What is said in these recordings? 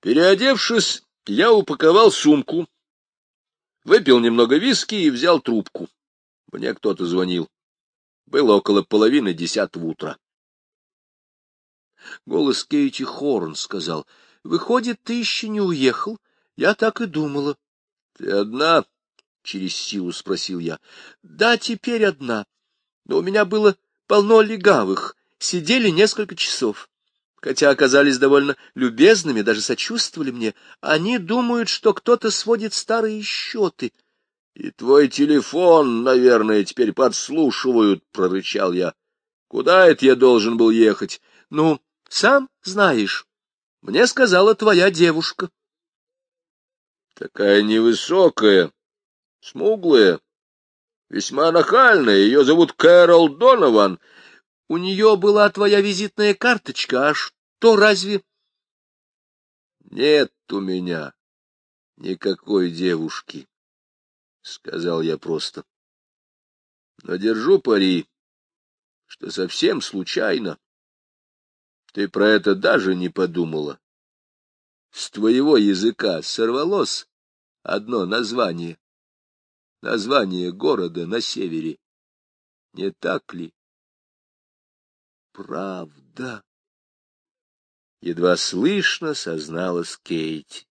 Переодевшись, я упаковал сумку, выпил немного виски и взял трубку. Мне кто-то звонил. Было около половины десятого утра. Голос Кейти Хорн сказал, — Выходит, ты еще не уехал? Я так и думала. — Ты одна? — через силу спросил я. — Да, теперь одна. Но у меня было полно легавых. Сидели несколько часов. Хотя оказались довольно любезными, даже сочувствовали мне. Они думают, что кто-то сводит старые счеты. — И твой телефон, наверное, теперь подслушивают, — прорычал я. — Куда это я должен был ехать? — Ну, сам знаешь. Мне сказала твоя девушка. Такая невысокая, смуглая, весьма нахальная. Ее зовут Кэрол Донован. У нее была твоя визитная карточка, а что разве... Нет у меня никакой девушки, — сказал я просто. Но держу пари, что совсем случайно ты про это даже не подумала. С твоего языка сорвалось одно название. Название города на севере. Не так ли? Правда. Едва слышно созналась Кейти.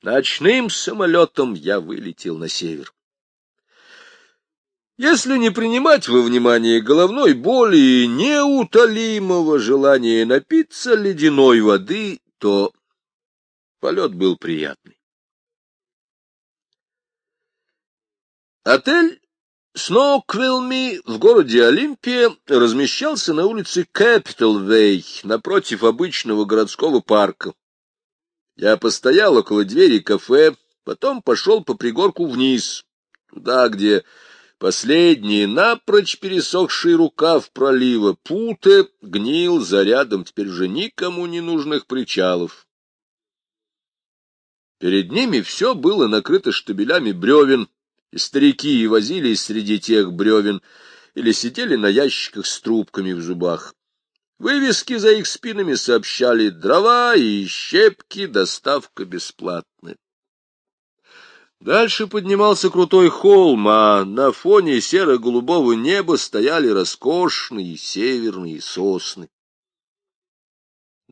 Ночным самолетом я вылетел на север. Если не принимать во внимание головной боли и неутолимого желания напиться ледяной воды, то полет был приятный. Отель Сноуквилми в городе Олимпия размещался на улице Кэпитал-Вей, напротив обычного городского парка. Я постоял около двери кафе, потом пошел по пригорку вниз, туда, где Последний, напрочь пересохший рукав пролива Путе гнил за рядом теперь уже никому не нужных причалов. Перед ними все было накрыто штабелями бревен, старики возились среди тех бревен или сидели на ящиках с трубками в зубах. Вывески за их спинами сообщали дрова и щепки, доставка бесплатная. Дальше поднимался крутой холм, а на фоне серо-голубого неба стояли роскошные северные сосны.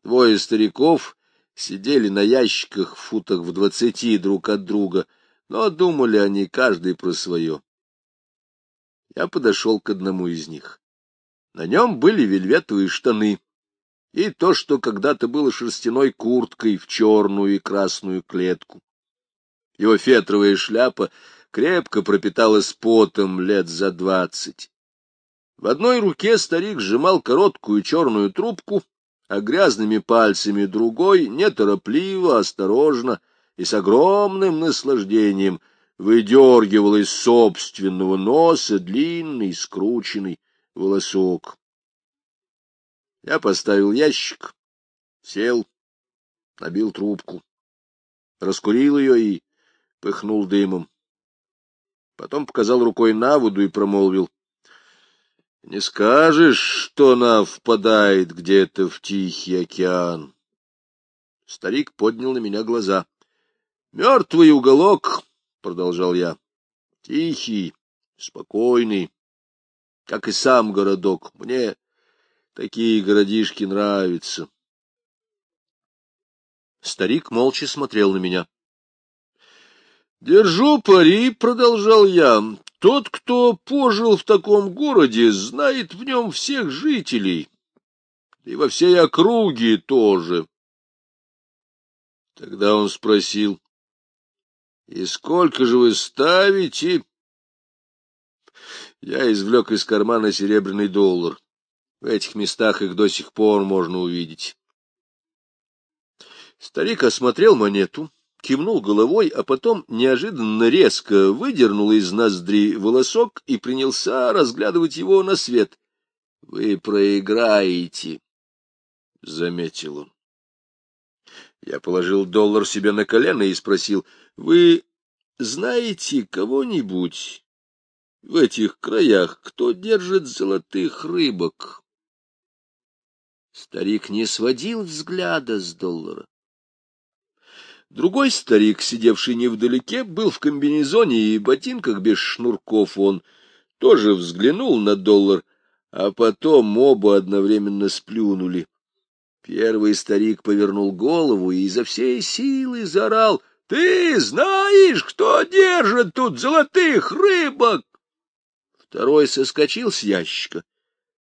Двое стариков сидели на ящиках в футах в двадцати друг от друга, но думали они каждый про свое. Я подошел к одному из них. На нем были вельветовые штаны и то, что когда-то было шерстяной курткой в черную и красную клетку. Его фетровая шляпа крепко пропиталась потом лет за двадцать. В одной руке старик сжимал короткую черную трубку, а грязными пальцами другой неторопливо, осторожно и с огромным наслаждением выдергивал из собственного носа длинный скрученный волосок. Я поставил ящик, сел, набил трубку, раскурил ее и пыхнул дымом. Потом показал рукой на воду и промолвил. — Не скажешь, что она впадает где-то в Тихий океан? Старик поднял на меня глаза. — Мертвый уголок, — продолжал я, — тихий, спокойный, как и сам городок. Мне такие городишки нравятся. Старик молча смотрел на меня. Держу пари, — продолжал я, — тот, кто пожил в таком городе, знает в нем всех жителей, и во всей округе тоже. Тогда он спросил, — И сколько же вы ставите? Я извлек из кармана серебряный доллар. В этих местах их до сих пор можно увидеть. Старик осмотрел монету, кивнул головой, а потом неожиданно резко выдернул из ноздри волосок и принялся разглядывать его на свет. — Вы проиграете, — заметил он. Я положил доллар себе на колено и спросил, — Вы знаете кого-нибудь в этих краях, кто держит золотых рыбок? Старик не сводил взгляда с доллара. Другой старик, сидевший невдалеке, был в комбинезоне и ботинках без шнурков. Он тоже взглянул на доллар, а потом оба одновременно сплюнули. Первый старик повернул голову и изо всей силы заорал. — Ты знаешь, кто держит тут золотых рыбок? Второй соскочил с ящика,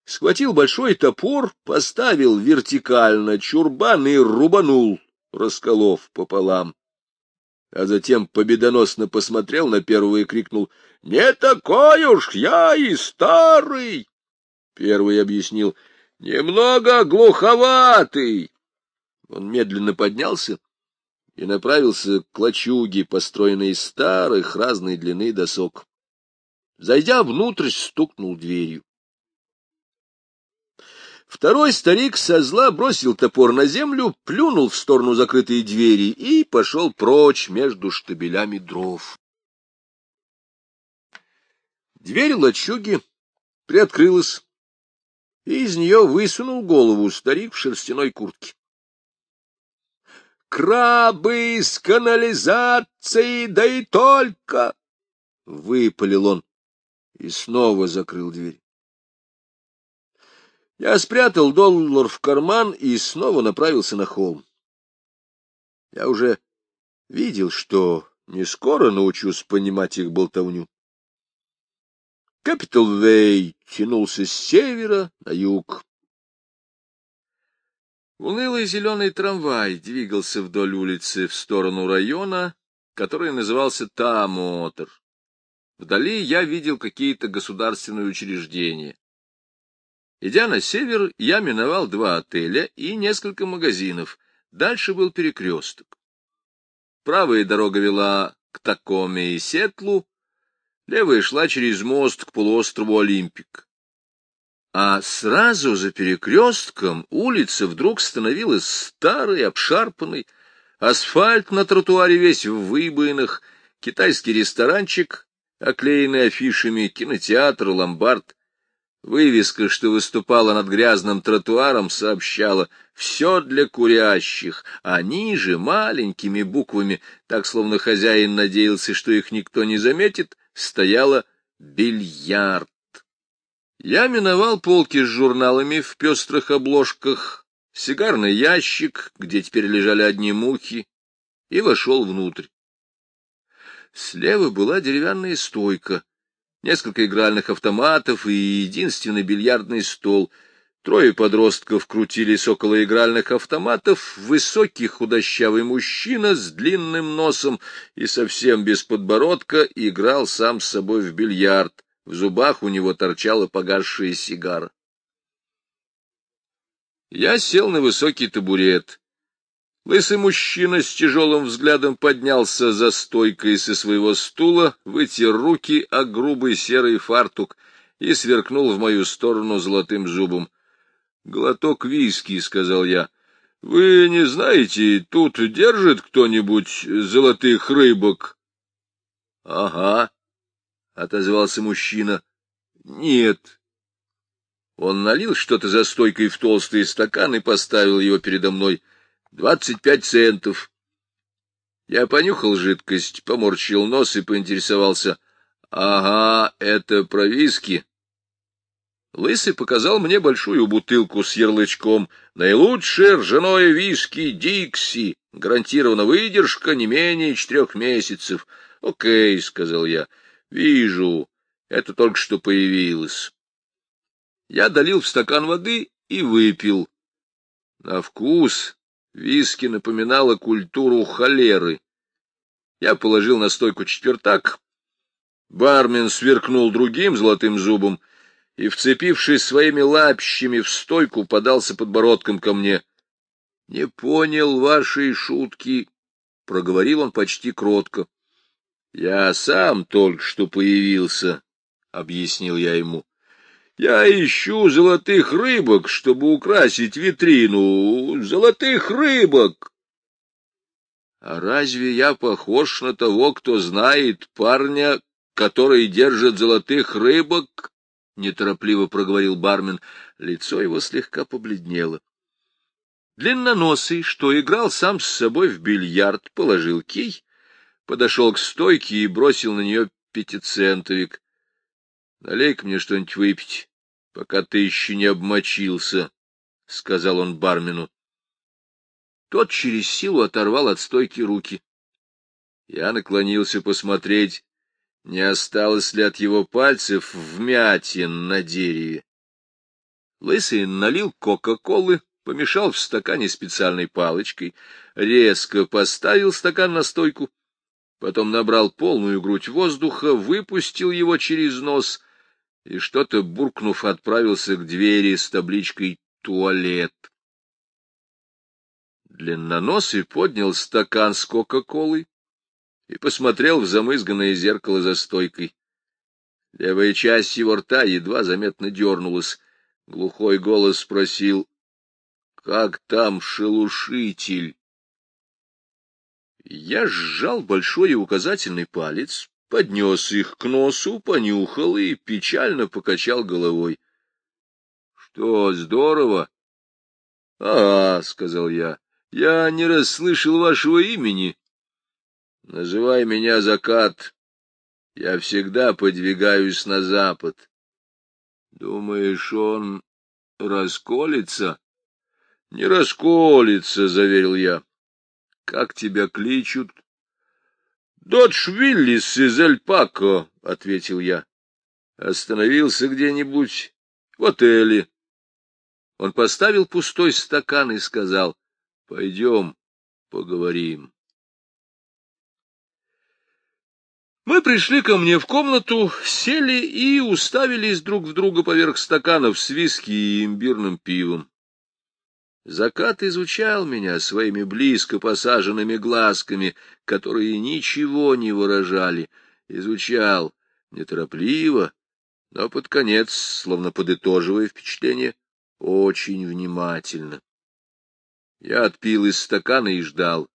схватил большой топор, поставил вертикально чурбан и рубанул, расколов пополам. А затем победоносно посмотрел на первого и крикнул — Не такой уж я и старый! Первый объяснил — Немного глуховатый. Он медленно поднялся и направился к лачуге, построенной из старых разной длины досок. Зайдя внутрь, стукнул дверью. Второй старик со зла бросил топор на землю, плюнул в сторону закрытой двери и пошел прочь между штабелями дров. Дверь лачуги приоткрылась и из нее высунул голову старик в шерстяной куртке. «Крабы из канализации, да и только!» — выпалил он и снова закрыл дверь. Я спрятал доллар в карман и снова направился на холм. Я уже видел, что не скоро научусь понимать их болтовню. Капитал-Вей тянулся с севера на юг. Унылый зеленый трамвай двигался вдоль улицы в сторону района, который назывался Тамотр. Вдали я видел какие-то государственные учреждения. Идя на север, я миновал два отеля и несколько магазинов. Дальше был перекресток. Правая дорога вела к Такоме и Сетлу, Левая шла через мост к полуострову Олимпик. А сразу за перекрестком улица вдруг становилась старой, обшарпанной, асфальт на тротуаре весь в выбоинах, китайский ресторанчик, оклеенный афишами, кинотеатр, ломбард. Вывеска, что выступала над грязным тротуаром, сообщала «все для курящих», а ниже маленькими буквами, так словно хозяин надеялся, что их никто не заметит, стояла бильярд. Я миновал полки с журналами в пестрых обложках, сигарный ящик, где теперь лежали одни мухи, и вошел внутрь. Слева была деревянная стойка, несколько игральных автоматов и единственный бильярдный стол — Трое подростков крутились около игральных автоматов, высокий худощавый мужчина с длинным носом и совсем без подбородка играл сам с собой в бильярд, в зубах у него торчала погасшая сигара. Я сел на высокий табурет. Лысый мужчина с тяжелым взглядом поднялся за стойкой со своего стула, вытер руки о грубый серый фартук и сверкнул в мою сторону золотым зубом. Глоток виски, — сказал я. — Вы не знаете, тут держит кто-нибудь золотых рыбок? — Ага, — отозвался мужчина. — Нет. Он налил что-то за стойкой в толстый стакан и поставил его передо мной. Двадцать пять центов. Я понюхал жидкость, поморщил нос и поинтересовался. — Ага, это про виски. Лысый показал мне большую бутылку с ярлычком «Наилучшее ржаное виски Дикси, гарантирована выдержка не менее четырех месяцев». «Окей», — сказал я, — «вижу, это только что появилось». Я долил в стакан воды и выпил. На вкус виски напоминала культуру холеры. Я положил на стойку четвертак. Бармен сверкнул другим золотым зубом — и, вцепившись своими лапищами в стойку, подался подбородком ко мне. — Не понял вашей шутки, — проговорил он почти кротко. — Я сам только что появился, — объяснил я ему. — Я ищу золотых рыбок, чтобы украсить витрину. Золотых рыбок! А разве я похож на того, кто знает парня, который держит золотых рыбок? — неторопливо проговорил бармен. Лицо его слегка побледнело. Длинноносый, что играл сам с собой в бильярд, положил кий, подошел к стойке и бросил на нее пятицентовик. — Налей-ка мне что-нибудь выпить, пока ты еще не обмочился, — сказал он бармену. Тот через силу оторвал от стойки руки. Я наклонился посмотреть, не осталось ли от его пальцев вмятин на дереве. Лысый налил кока-колы, помешал в стакане специальной палочкой, резко поставил стакан на стойку, потом набрал полную грудь воздуха, выпустил его через нос и, что-то буркнув, отправился к двери с табличкой «Туалет». Длинноносый поднял стакан с кока-колой и посмотрел в замызганное зеркало за стойкой. Левая часть его рта едва заметно дернулась. Глухой голос спросил, «Как там шелушитель?» Я сжал большой и указательный палец, поднес их к носу, понюхал и печально покачал головой. — Что, здорово? — А, — сказал я, — я не расслышал вашего имени. — Называй меня Закат. Я всегда подвигаюсь на запад. — Думаешь, он расколется? — Не расколется, — заверил я. — Как тебя кличут? — Додж Виллис из Эль-Пако, — ответил я. — Остановился где-нибудь в отеле. Он поставил пустой стакан и сказал, — Пойдем, поговорим. Мы пришли ко мне в комнату, сели и уставились друг в друга поверх стаканов с виски и имбирным пивом. Закат изучал меня своими близко посаженными глазками, которые ничего не выражали. Изучал неторопливо, но под конец, словно подытоживая впечатление, очень внимательно. Я отпил из стакана и ждал.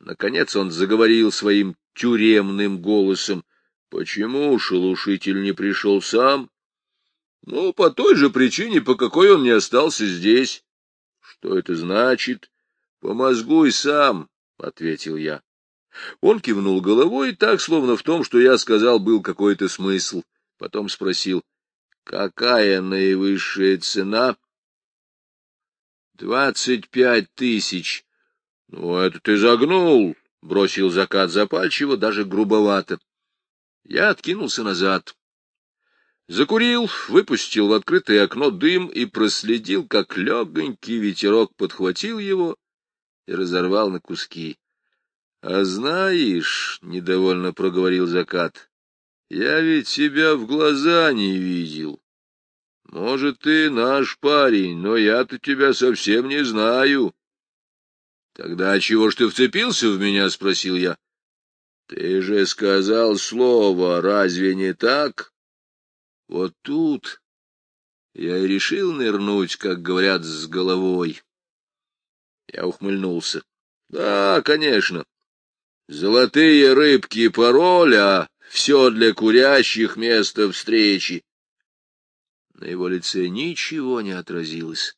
Наконец он заговорил своим тюремным голосом. Почему шелушитель не пришел сам? Ну, по той же причине, по какой он не остался здесь. Что это значит? Помозгуй сам, — ответил я. Он кивнул головой так, словно в том, что я сказал, был какой-то смысл. Потом спросил, какая наивысшая цена? Двадцать пять тысяч. Ну, это ты загнул, — бросил закат запальчиво, даже грубовато. Я откинулся назад. Закурил, выпустил в открытое окно дым и проследил, как легонький ветерок подхватил его и разорвал на куски. — А знаешь, — недовольно проговорил закат, — я ведь тебя в глаза не видел. Может, ты наш парень, но я-то тебя совсем не знаю. — Тогда чего ж ты вцепился в меня? — спросил я. — Ты же сказал слово, разве не так? — вот тут я и решил нырнуть, как говорят, с головой. Я ухмыльнулся. Да, конечно. Золотые рыбки пароль, а все для курящих место встречи. На его лице ничего не отразилось.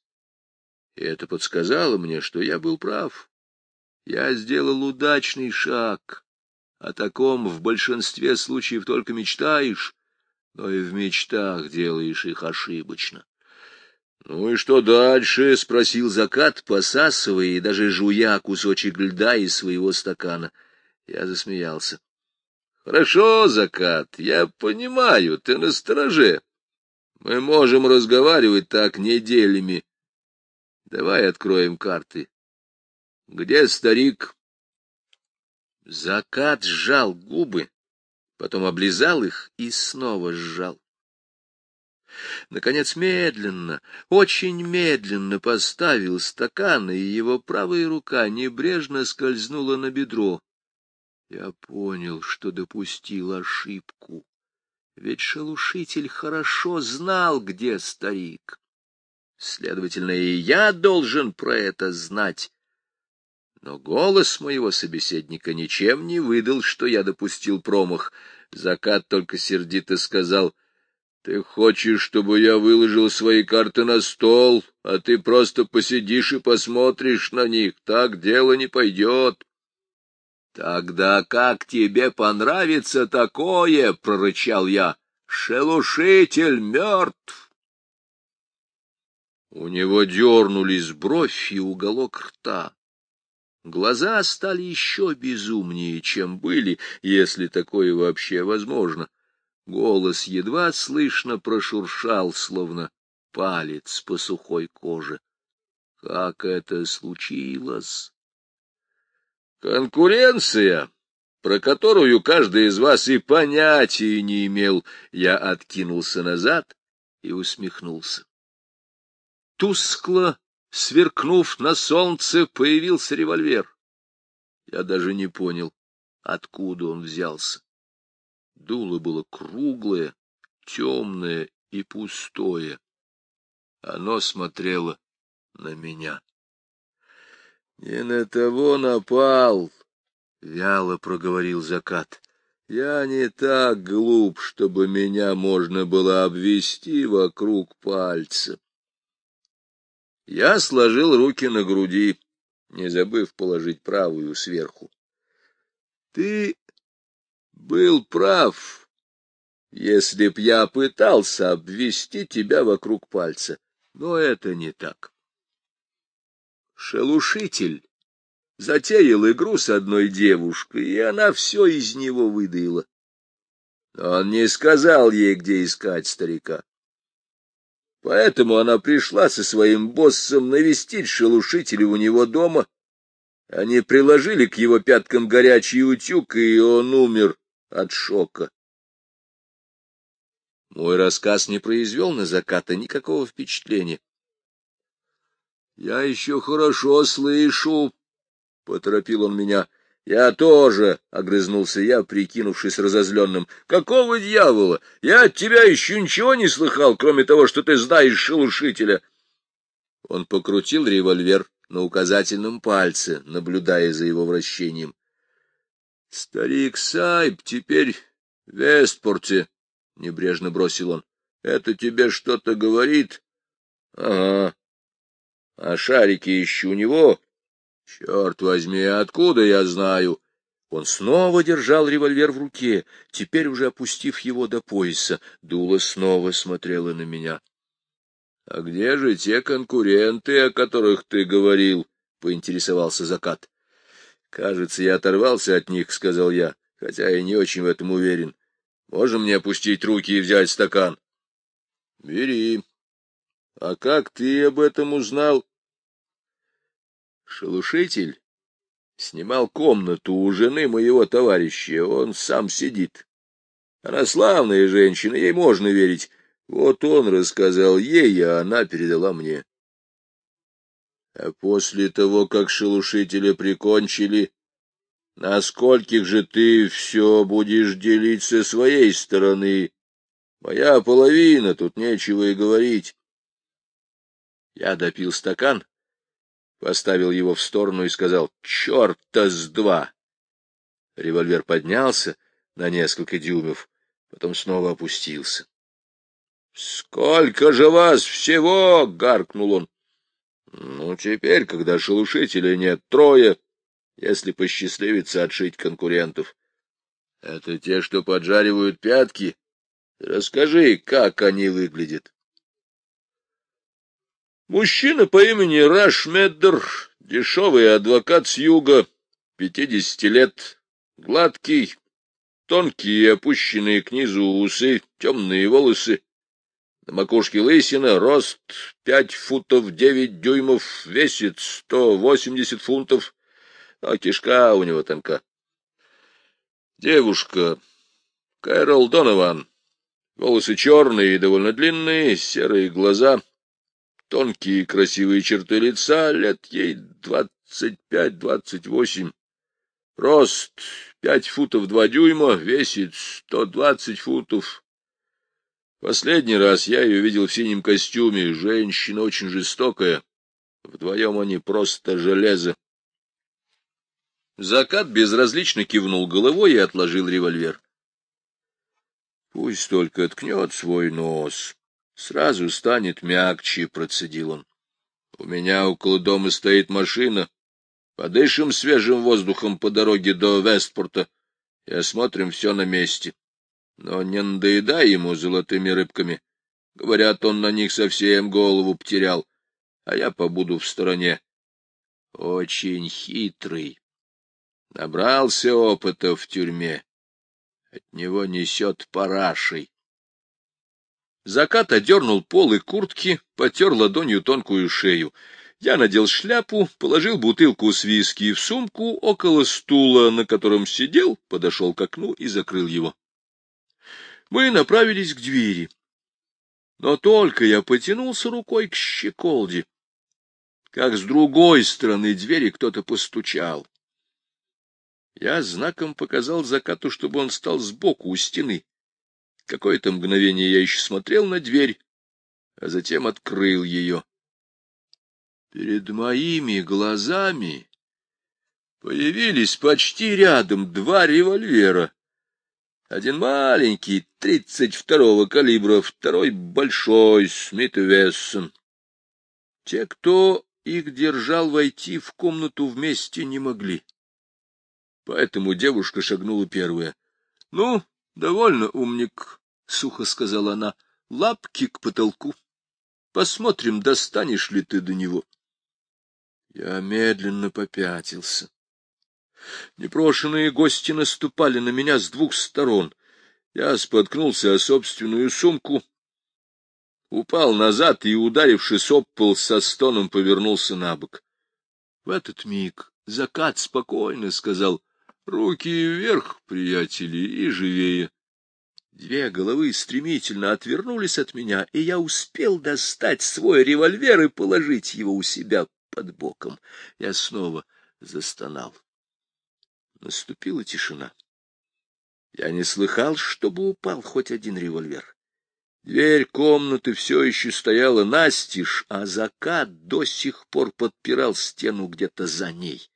И это подсказало мне, что я был прав. Я сделал удачный шаг. О таком в большинстве случаев только мечтаешь но и в мечтах делаешь их ошибочно. — Ну и что дальше? — спросил закат, посасывая и даже жуя кусочек льда из своего стакана. Я засмеялся. — Хорошо, закат, я понимаю, ты на стороже. Мы можем разговаривать так неделями. Давай откроем карты. Где старик? Закат сжал губы потом облизал их и снова сжал. Наконец, медленно, очень медленно поставил стакан, и его правая рука небрежно скользнула на бедро. Я понял, что допустил ошибку, ведь шелушитель хорошо знал, где старик. Следовательно, и я должен про это знать. Но голос моего собеседника ничем не выдал, что я допустил промах. Закат только сердито сказал, Ты хочешь, чтобы я выложил свои карты на стол, а ты просто посидишь и посмотришь на них? Так дело не пойдет. — Тогда как тебе понравится такое? — прорычал я. — Шелушитель мертв. У него дернулись бровь и уголок рта. Глаза стали еще безумнее, чем были, если такое вообще возможно. Голос едва слышно прошуршал, словно палец по сухой коже. Как это случилось? Конкуренция, про которую каждый из вас и понятия не имел. Я откинулся назад и усмехнулся. Тускло, сверкнув на солнце, появился револьвер. Я даже не понял, откуда он взялся. Дуло было круглое, темное и пустое. Оно смотрело на меня. — Не на того напал, — вяло проговорил закат. — Я не так глуп, чтобы меня можно было обвести вокруг пальца. Я сложил руки на груди, не забыв положить правую сверху. — Ты был прав, если б я пытался обвести тебя вокруг пальца, но это не так. Шелушитель затеял игру с одной девушкой, и она все из него выдаила. Он не сказал ей, где искать старика. Поэтому она пришла со своим боссом навестить шелушителя у него дома. Они приложили к его пяткам горячий утюг, и он умер от шока. Мой рассказ не произвел на заката никакого впечатления. — Я еще хорошо слышу, — поторопил он меня. — Я тоже, — огрызнулся я, прикинувшись разозленным. — Какого дьявола? Я от тебя еще ничего не слыхал, кроме того, что ты знаешь шелушителя. Он покрутил револьвер на указательном пальце, наблюдая за его вращением. — Старик Сайб теперь в Вестпорте, — небрежно бросил он. — Это тебе что-то говорит? — Ага. — А шарики еще у него? — Черт возьми, откуда я знаю? Он снова держал револьвер в руке, теперь уже опустив его до пояса. Дула снова смотрела на меня. — А где же те конкуренты, о которых ты говорил? — поинтересовался Закат. — Кажется, я оторвался от них, — сказал я, хотя я не очень в этом уверен. Можно мне опустить руки и взять стакан? — Бери. — А как ты об этом узнал? Шелушитель снимал комнату у жены моего товарища. Он сам сидит. Она славная женщина, ей можно верить. Вот он рассказал ей, а она передала мне. А после того, как шелушителя прикончили, на скольких же ты все будешь делить со своей стороны? Моя половина, тут нечего и говорить. Я допил стакан, поставил его в сторону и сказал «Черта с два!». Револьвер поднялся на несколько дюймов, потом снова опустился. — Сколько же вас всего? — гаркнул он. Ну, теперь, когда шелушителя нет, трое, если посчастливится отшить конкурентов. Это те, что поджаривают пятки? Расскажи, как они выглядят. Мужчина по имени Раш Меддер, дешевый адвокат с юга, пятидесяти лет, гладкий, тонкие опущенные к низу усы, темные волосы, на макушке лысина, рост пять футов девять дюймов, весит сто восемьдесят фунтов, а кишка у него тонка. Девушка. Кэрол Донован, волосы черные и довольно длинные, серые глаза, тонкие красивые черты лица, лет ей двадцать пять-двадцать восемь, рост пять футов два дюйма, весит сто двадцать фунтов, Последний раз я ее видел в синем костюме. Женщина очень жестокая. Вдвоем они просто железо. Закат безразлично кивнул головой и отложил револьвер. Пусть только ткнет свой нос, сразу станет мягче, — процедил он. У меня около дома стоит машина. Подышим свежим воздухом по дороге до Вестпорта и осмотрим все на месте. Но не надоедай ему золотыми рыбками. Говорят, он на них совсем голову потерял, а я побуду в стороне. Очень хитрый. Набрался опыта в тюрьме. От него несет парашей. Закат одернул полы куртки, потер ладонью тонкую шею. Я надел шляпу, положил бутылку с виски в сумку около стула, на котором сидел, подошел к окну и закрыл его. Мы направились к двери. Но только я потянулся рукой к щеколде, как с другой стороны двери кто-то постучал. Я знаком показал закату, чтобы он стал сбоку у стены. Какое-то мгновение я еще смотрел на дверь, а затем открыл ее. Перед моими глазами появились почти рядом два револьвера. Один маленький, тридцать второго калибра, второй большой, Смит и Вессон. Те, кто их держал, войти в комнату вместе не могли. Поэтому девушка шагнула первая. — Ну, довольно, умник, — сухо сказала она, — лапки к потолку. Посмотрим, достанешь ли ты до него. Я медленно попятился. Непрошенные гости наступали на меня с двух сторон. Я споткнулся о собственную сумку, упал назад и, ударившись об пол, со стоном повернулся на бок. В этот миг закат спокойно сказал Руки вверх, приятели, и живее. Две головы стремительно отвернулись от меня, и я успел достать свой револьвер и положить его у себя под боком. Я снова застонал. Наступила тишина. Я не слыхал, чтобы упал хоть один револьвер. Дверь комнаты все еще стояла настежь, а закат до сих пор подпирал стену где-то за ней.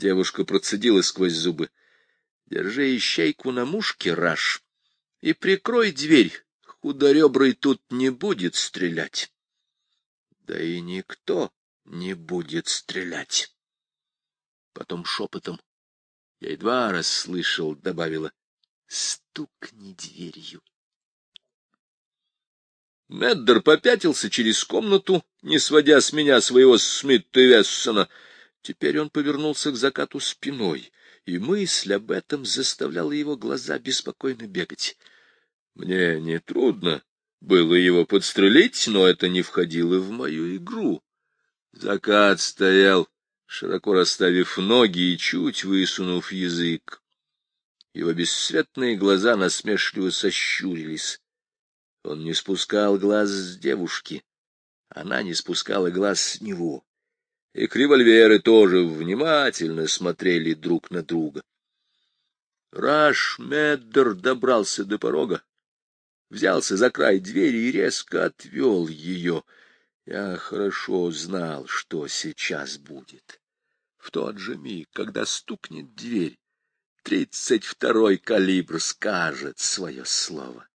Девушка процедила сквозь зубы. — Держи ищейку на мушке, Раш, и прикрой дверь. Худоребрый тут не будет стрелять. Да и никто не будет стрелять. Потом шепотом, я едва расслышал, добавила, — стукни дверью. Меддер попятился через комнату, не сводя с меня своего Смитта Вессона — Теперь он повернулся к закату спиной, и мысль об этом заставляла его глаза беспокойно бегать. Мне нетрудно было его подстрелить, но это не входило в мою игру. Закат стоял, широко расставив ноги и чуть высунув язык. Его бесцветные глаза насмешливо сощурились. Он не спускал глаз с девушки, она не спускала глаз с него и револьверы тоже внимательно смотрели друг на друга. Раш Меддер добрался до порога, взялся за край двери и резко отвел ее. Я хорошо знал, что сейчас будет. В тот же миг, когда стукнет дверь, тридцать второй калибр скажет свое слово.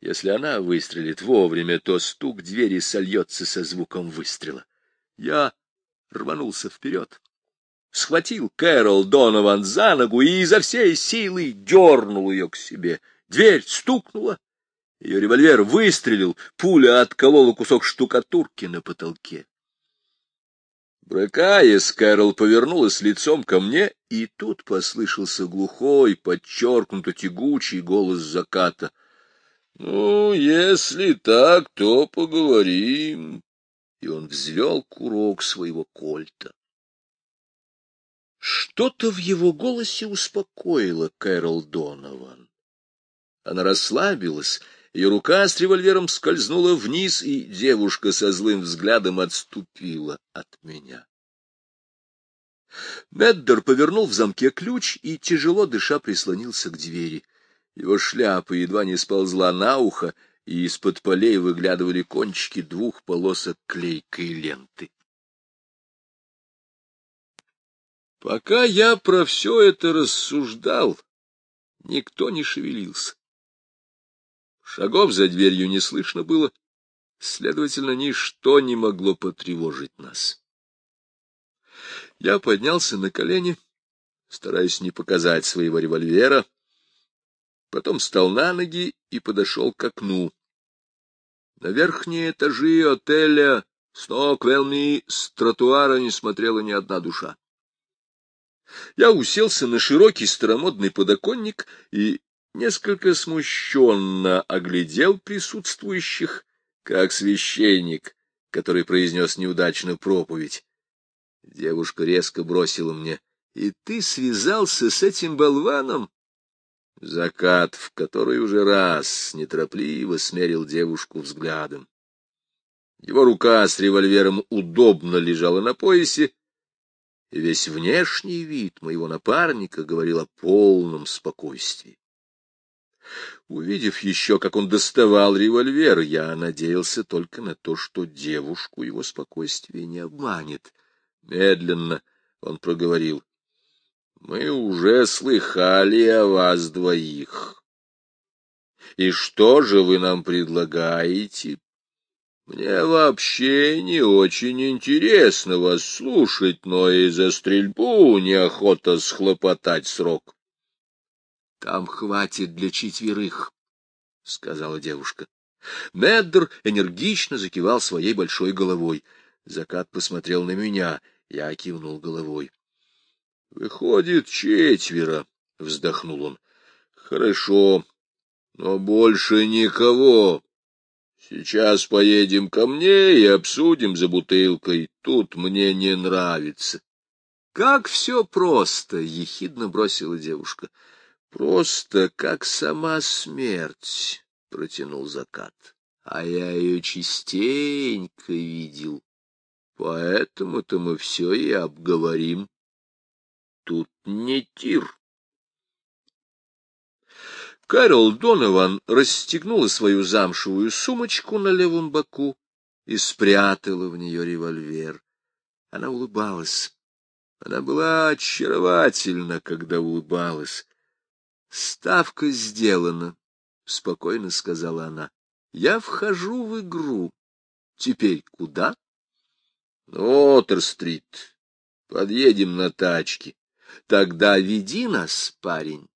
Если она выстрелит вовремя, то стук двери сольется со звуком выстрела. Я рванулся вперед, схватил Кэрол Донован за ногу и изо всей силы дернул ее к себе. Дверь стукнула, ее револьвер выстрелил, пуля отколола кусок штукатурки на потолке. Брыкаясь, Кэрол повернулась лицом ко мне, и тут послышался глухой, подчеркнуто тягучий голос заката. — Ну, если так, то поговорим и он взвел курок своего кольта. Что-то в его голосе успокоило Кэрол Донован. Она расслабилась, ее рука с револьвером скользнула вниз, и девушка со злым взглядом отступила от меня. Меддер повернул в замке ключ и, тяжело дыша, прислонился к двери. Его шляпа едва не сползла на ухо, и из-под полей выглядывали кончики двух полосок клейкой ленты. Пока я про все это рассуждал, Никто не шевелился. Шагов за дверью не слышно было, следовательно, ничто не могло потревожить нас. Я поднялся на колени, стараясь не показать своего револьвера, потом встал на ноги и подошел к окну. На верхние этажи отеля Сноквелми с тротуара не смотрела ни одна душа. Я уселся на широкий старомодный подоконник и несколько смущенно оглядел присутствующих, как священник, который произнес неудачную проповедь. Девушка резко бросила мне. — И ты связался с этим болваном? Закат, в который уже раз неторопливо смерил девушку взглядом. Его рука с револьвером удобно лежала на поясе, и весь внешний вид моего напарника говорил о полном спокойствии. Увидев еще, как он доставал револьвер, я надеялся только на то, что девушку его спокойствие не обманет. Медленно он проговорил. — Мы уже слыхали о вас двоих. И что же вы нам предлагаете? Мне вообще не очень интересно вас слушать, но и за стрельбу неохота схлопотать срок. — Там хватит для четверых, — сказала девушка. Меддер энергично закивал своей большой головой. Закат посмотрел на меня, я кивнул головой. — Выходит, четверо, — вздохнул он. — Хорошо, но больше никого. Сейчас поедем ко мне и обсудим за бутылкой. Тут мне не нравится. — Как все просто! — ехидно бросила девушка. — Просто, как сама смерть, — протянул закат. А я ее частенько видел. Поэтому-то мы все и обговорим. Тут не тир. Кэрол Донован расстегнула свою замшевую сумочку на левом боку и спрятала в нее револьвер. Она улыбалась. Она была очаровательна, когда улыбалась. — Ставка сделана, — спокойно сказала она. — Я вхожу в игру. Теперь куда? — Отер-стрит. Подъедем на тачке. Тогда веди нас, парень.